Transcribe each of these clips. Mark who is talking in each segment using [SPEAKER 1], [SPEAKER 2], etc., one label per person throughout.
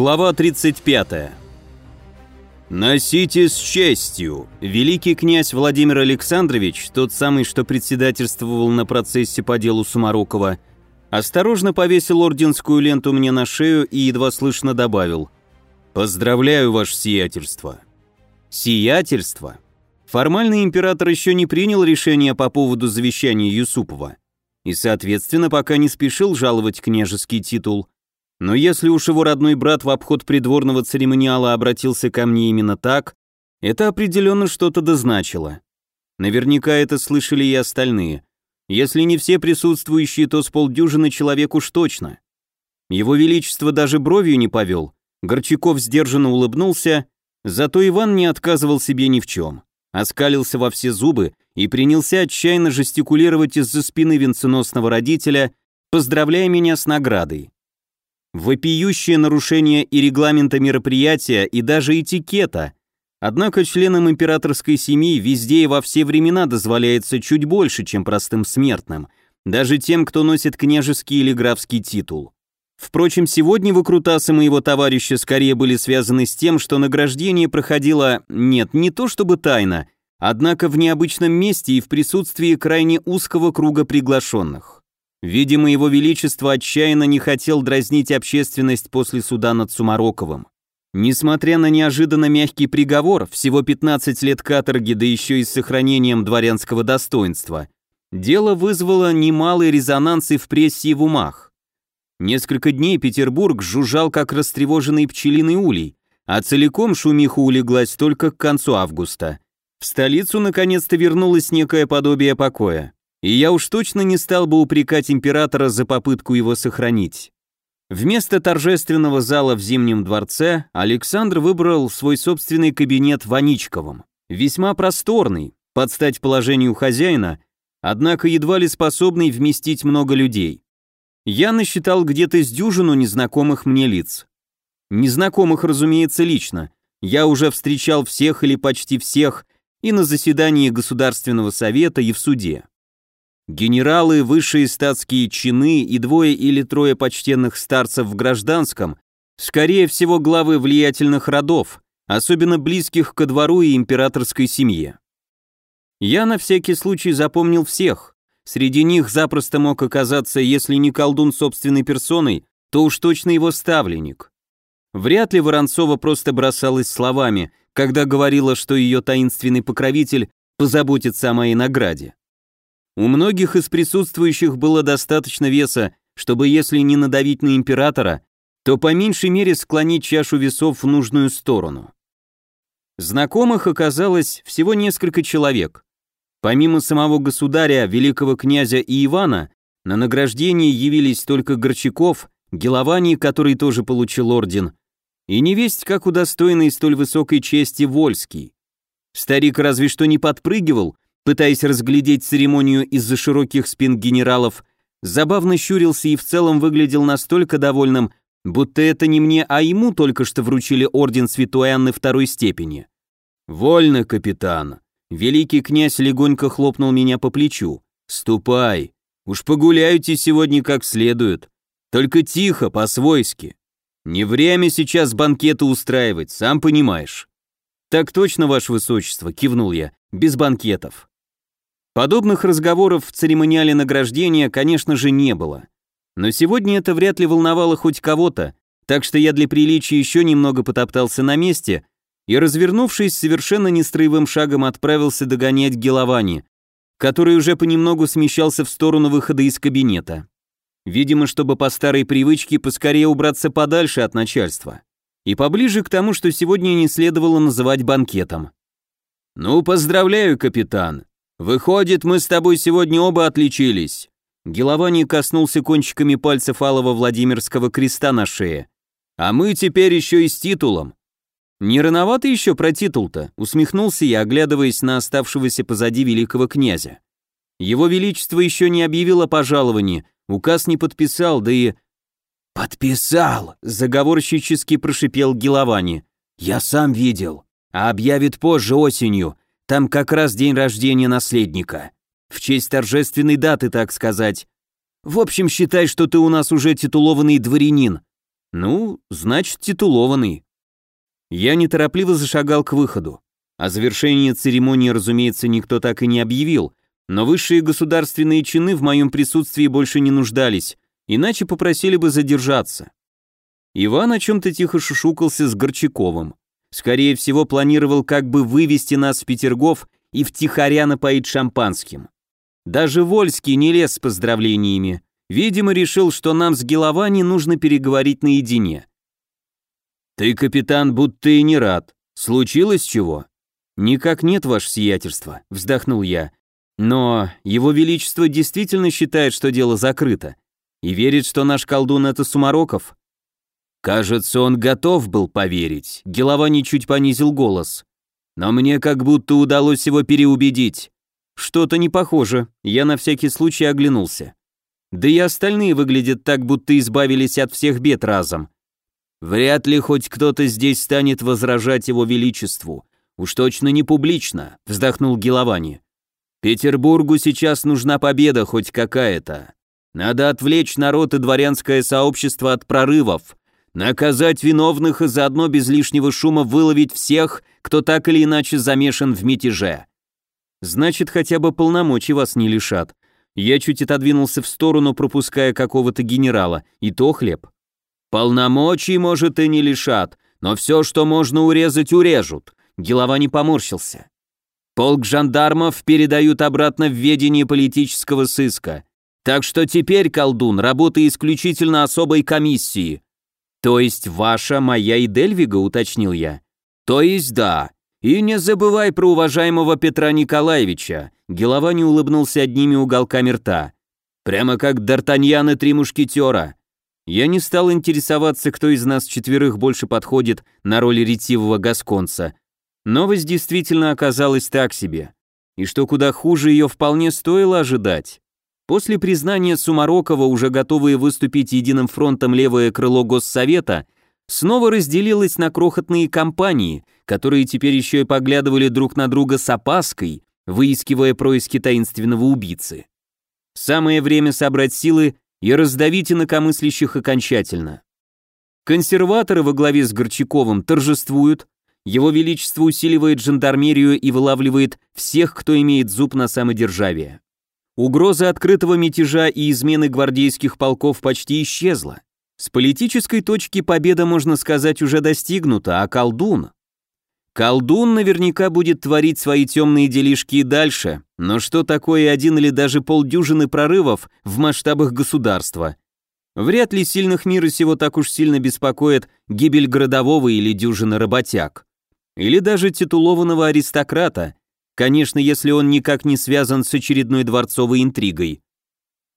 [SPEAKER 1] Глава 35. «Носите с честью!» Великий князь Владимир Александрович, тот самый, что председательствовал на процессе по делу Сумарокова, осторожно повесил орденскую ленту мне на шею и едва слышно добавил «Поздравляю, ваше сиятельство!» «Сиятельство?» Формально император еще не принял решение по поводу завещания Юсупова и, соответственно, пока не спешил жаловать княжеский титул – но если уж его родной брат в обход придворного церемониала обратился ко мне именно так, это определенно что-то дозначило. Наверняка это слышали и остальные. Если не все присутствующие, то с полдюжины человек уж точно. Его Величество даже бровью не повел. Горчаков сдержанно улыбнулся, зато Иван не отказывал себе ни в чем. Оскалился во все зубы и принялся отчаянно жестикулировать из-за спины венценосного родителя, поздравляя меня с наградой. Вопиющее нарушение и регламента мероприятия, и даже этикета. Однако членам императорской семьи везде и во все времена дозволяется чуть больше, чем простым смертным, даже тем, кто носит княжеский или графский титул. Впрочем, сегодня выкрутасы моего товарища скорее были связаны с тем, что награждение проходило, нет, не то чтобы тайно, однако в необычном месте и в присутствии крайне узкого круга приглашенных. Видимо, его величество отчаянно не хотел дразнить общественность после суда над Сумароковым. Несмотря на неожиданно мягкий приговор, всего 15 лет каторги, да еще и с сохранением дворянского достоинства, дело вызвало немалый резонанс и в прессе, и в умах. Несколько дней Петербург жужжал как растревоженный пчелиный улей, а целиком шумиха улеглась только к концу августа. В столицу наконец-то вернулось некое подобие покоя. И я уж точно не стал бы упрекать императора за попытку его сохранить. Вместо торжественного зала в Зимнем дворце Александр выбрал свой собственный кабинет в Аничковом, весьма просторный, под стать положению хозяина, однако едва ли способный вместить много людей. Я насчитал где-то с дюжину незнакомых мне лиц. Незнакомых, разумеется, лично. Я уже встречал всех или почти всех и на заседании Государственного совета, и в суде. Генералы, высшие статские чины и двое или трое почтенных старцев в гражданском, скорее всего, главы влиятельных родов, особенно близких ко двору и императорской семье. Я на всякий случай запомнил всех. Среди них запросто мог оказаться, если не колдун собственной персоной, то уж точно его ставленник. Вряд ли Воронцова просто бросалась словами, когда говорила, что ее таинственный покровитель позаботится о моей награде. У многих из присутствующих было достаточно веса, чтобы если не надавить на императора, то по меньшей мере склонить чашу весов в нужную сторону. Знакомых оказалось всего несколько человек. Помимо самого государя, великого князя и Ивана, на награждение явились только Горчаков, Геловани, который тоже получил орден, и невесть, как удостоенный столь высокой чести Вольский. Старик разве что не подпрыгивал, пытаясь разглядеть церемонию из-за широких спин генералов, забавно щурился и в целом выглядел настолько довольным, будто это не мне, а ему только что вручили орден Святой Анны второй степени. «Вольно, капитан!» Великий князь легонько хлопнул меня по плечу. «Ступай! Уж погуляйте сегодня как следует. Только тихо, по-свойски. Не время сейчас банкеты устраивать, сам понимаешь». «Так точно, ваше высочество», — кивнул я, — «без банкетов». Подобных разговоров в церемониале награждения, конечно же, не было. Но сегодня это вряд ли волновало хоть кого-то, так что я для приличия еще немного потоптался на месте и, развернувшись, совершенно нестроевым шагом отправился догонять Геловани, который уже понемногу смещался в сторону выхода из кабинета. Видимо, чтобы по старой привычке поскорее убраться подальше от начальства. И поближе к тому, что сегодня не следовало называть банкетом. «Ну, поздравляю, капитан», «Выходит, мы с тобой сегодня оба отличились». Геловани коснулся кончиками пальцев алого Владимирского креста на шее. «А мы теперь еще и с титулом». «Не рановато еще про титул-то?» — усмехнулся я, оглядываясь на оставшегося позади великого князя. Его Величество еще не объявило пожалований, указ не подписал, да и... «Подписал!» — заговорщически прошипел Геловани. «Я сам видел. А объявит позже осенью. Там как раз день рождения наследника. В честь торжественной даты, так сказать. В общем, считай, что ты у нас уже титулованный дворянин. Ну, значит, титулованный. Я неторопливо зашагал к выходу. О завершении церемонии, разумеется, никто так и не объявил, но высшие государственные чины в моем присутствии больше не нуждались, иначе попросили бы задержаться. Иван о чем-то тихо шушукался с Горчаковым. Скорее всего, планировал как бы вывести нас в Петергоф и втихаря напоить шампанским. Даже Вольский не лез с поздравлениями. Видимо, решил, что нам с Геловани нужно переговорить наедине. «Ты, капитан, будто и не рад. Случилось чего?» «Никак нет, ваше сиятельство», — вздохнул я. «Но его величество действительно считает, что дело закрыто, и верит, что наш колдун — это Сумароков». «Кажется, он готов был поверить», — Геловани чуть понизил голос. «Но мне как будто удалось его переубедить». «Что-то не похоже», — я на всякий случай оглянулся. Да и остальные выглядят так, будто избавились от всех бед разом. Вряд ли хоть кто-то здесь станет возражать его величеству, «Уж точно не публично», — вздохнул Геловани. «Петербургу сейчас нужна победа хоть какая-то. Надо отвлечь народ и дворянское сообщество от прорывов, наказать виновных и заодно без лишнего шума выловить всех, кто так или иначе замешан в мятеже. Значит, хотя бы полномочий вас не лишат. Я чуть отодвинулся в сторону, пропуская какого-то генерала, и то хлеб. Полномочий, может, и не лишат, но все, что можно урезать, урежут. Гелова не поморщился. Полк жандармов передают обратно в ведение политического сыска. Так что теперь, колдун, работа исключительно особой комиссии. То есть ваша, моя и Дельвига, уточнил я. То есть да. И не забывай про уважаемого Петра Николаевича. Гелова не улыбнулся одними уголками рта. Прямо как Д'Артаньян и три мушкетера. Я не стал интересоваться, кто из нас четверых больше подходит на роль ретивого гасконца, Новость действительно оказалась так себе. И что куда хуже ее вполне стоило ожидать. После признания Сумарокова, уже готовые выступить единым фронтом левое крыло Госсовета, снова разделилось на крохотные компании, которые теперь еще и поглядывали друг на друга с опаской, выискивая происки таинственного убийцы. Самое время собрать силы и раздавить инакомыслящих окончательно. Консерваторы во главе с Горчаковым торжествуют, его Величество усиливает жандармерию и вылавливает всех, кто имеет зуб на самодержавие. Угроза открытого мятежа и измены гвардейских полков почти исчезла. С политической точки победа, можно сказать, уже достигнута, а колдун? Колдун наверняка будет творить свои темные делишки и дальше, но что такое один или даже полдюжины прорывов в масштабах государства? Вряд ли сильных мира сего так уж сильно беспокоит гибель городового или дюжины работяг или даже титулованного аристократа, конечно, если он никак не связан с очередной дворцовой интригой.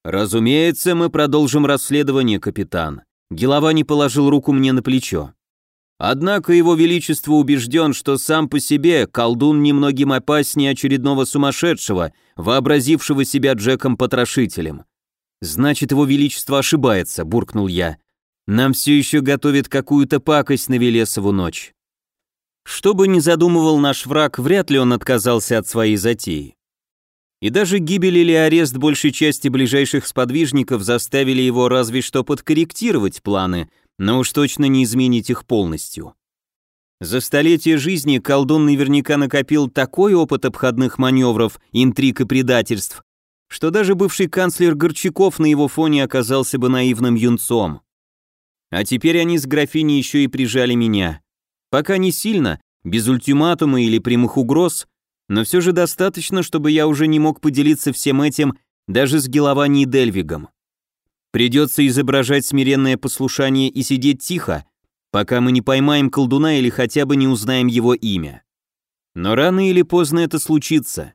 [SPEAKER 1] Разумеется, мы продолжим расследование, капитан. Геловани положил руку мне на плечо. Однако его величество убежден, что сам по себе колдун немногим опаснее очередного сумасшедшего, вообразившего себя Джеком-потрошителем. Значит, его величество ошибается, буркнул я. Нам все еще готовят какую-то пакость на Велесову ночь. Что бы ни задумывал наш враг, вряд ли он отказался от своей затеи. И даже гибель или арест большей части ближайших сподвижников заставили его разве что подкорректировать планы, но уж точно не изменить их полностью. За столетие жизни колдун наверняка накопил такой опыт обходных маневров, интриг и предательств, что даже бывший канцлер Горчаков на его фоне оказался бы наивным юнцом. А теперь они с графиней еще и прижали меня. Пока не сильно, без ультиматума или прямых угроз, но все же достаточно, чтобы я уже не мог поделиться всем этим даже с Геловани Дельвигом. Придется изображать смиренное послушание и сидеть тихо, пока мы не поймаем колдуна или хотя бы не узнаем его имя. Но рано или поздно это случится.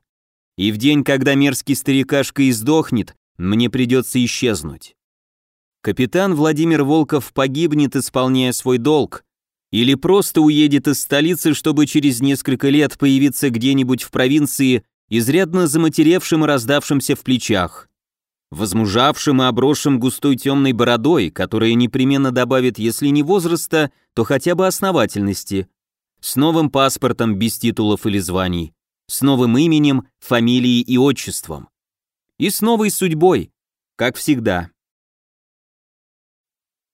[SPEAKER 1] И в день, когда мерзкий старикашка издохнет, мне придется исчезнуть. Капитан Владимир Волков погибнет, исполняя свой долг, или просто уедет из столицы, чтобы через несколько лет появиться где-нибудь в провинции, изрядно заматеревшим и раздавшимся в плечах, возмужавшим и обросшим густой темной бородой, которая непременно добавит, если не возраста, то хотя бы основательности, с новым паспортом без титулов или званий, с новым именем, фамилией и отчеством. И с новой судьбой, как всегда.